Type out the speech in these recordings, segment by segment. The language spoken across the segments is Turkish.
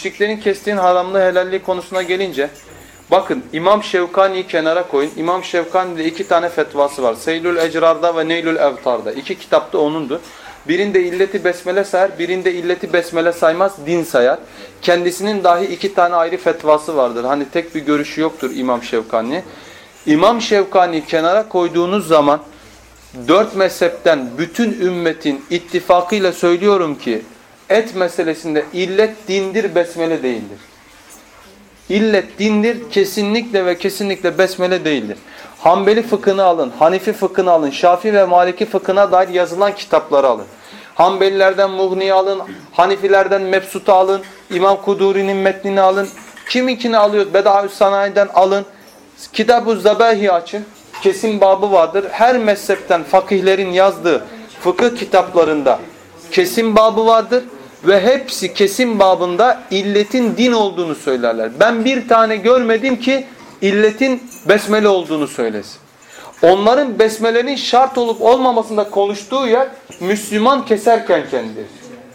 müşriklerin kestiğin haramlığı helalliği konusuna gelince bakın İmam Şevkani'yi kenara koyun. İmam Şevkani'de iki tane fetvası var. Seylül Ecrar'da ve Neylül Evtar'da. İki kitapta onundu. Birinde illeti besmele sayar, birinde illeti besmele saymaz, din sayar. Kendisinin dahi iki tane ayrı fetvası vardır. Hani tek bir görüşü yoktur İmam Şevkani. İmam Şevkani kenara koyduğunuz zaman dört mezhepten bütün ümmetin ittifakıyla söylüyorum ki et meselesinde illet dindir besmele değildir. İllet dindir kesinlikle ve kesinlikle besmele değildir. Hanbeli fıkhını alın, Hanifi fıkhını alın, Şafi ve Maliki fıkhına dair yazılan kitapları alın. Hanbelilerden Mughni'yi alın, Hanifilerden Mebsut'u alın, İmam Kuduri'nin metnini alın. Kiminkini alıyor? Bedaü's Sanayi'den alın. Kitab-ı Zabahi açın. Kesin babı vardır. Her mezhepten fakihlerin yazdığı fıkıh kitaplarında kesin babı vardır ve hepsi kesin babında illetin din olduğunu söylerler. Ben bir tane görmedim ki illetin besmele olduğunu söylesin. Onların besmelenin şart olup olmamasında konuştuğu yer Müslüman keserken kendidir.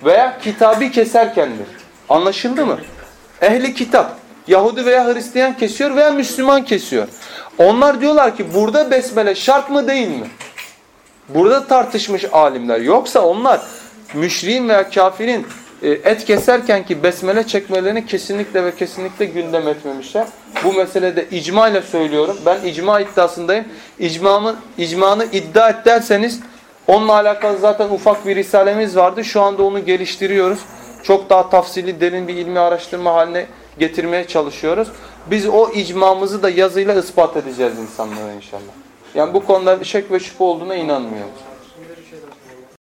Veya kitabı keserkendir. Anlaşıldı mı? Ehli kitap. Yahudi veya Hristiyan kesiyor veya Müslüman kesiyor. Onlar diyorlar ki burada besmele şart mı değil mi? Burada tartışmış alimler. Yoksa onlar müşriğin veya kafirin e, et keserken ki besmele çekmelerini kesinlikle ve kesinlikle gündem etmemişler. Bu meselede icma ile söylüyorum. Ben icma iddiasındayım. İcmamın, icmanı iddia et derseniz onunla alakalı zaten ufak bir risalemiz vardı. Şu anda onu geliştiriyoruz. Çok daha tafsili derin bir ilmi araştırma haline getirmeye çalışıyoruz. Biz o icmamızı da yazıyla ispat edeceğiz insanlara inşallah. Yani bu konuda şek ve şüphe olduğuna inanmıyoruz.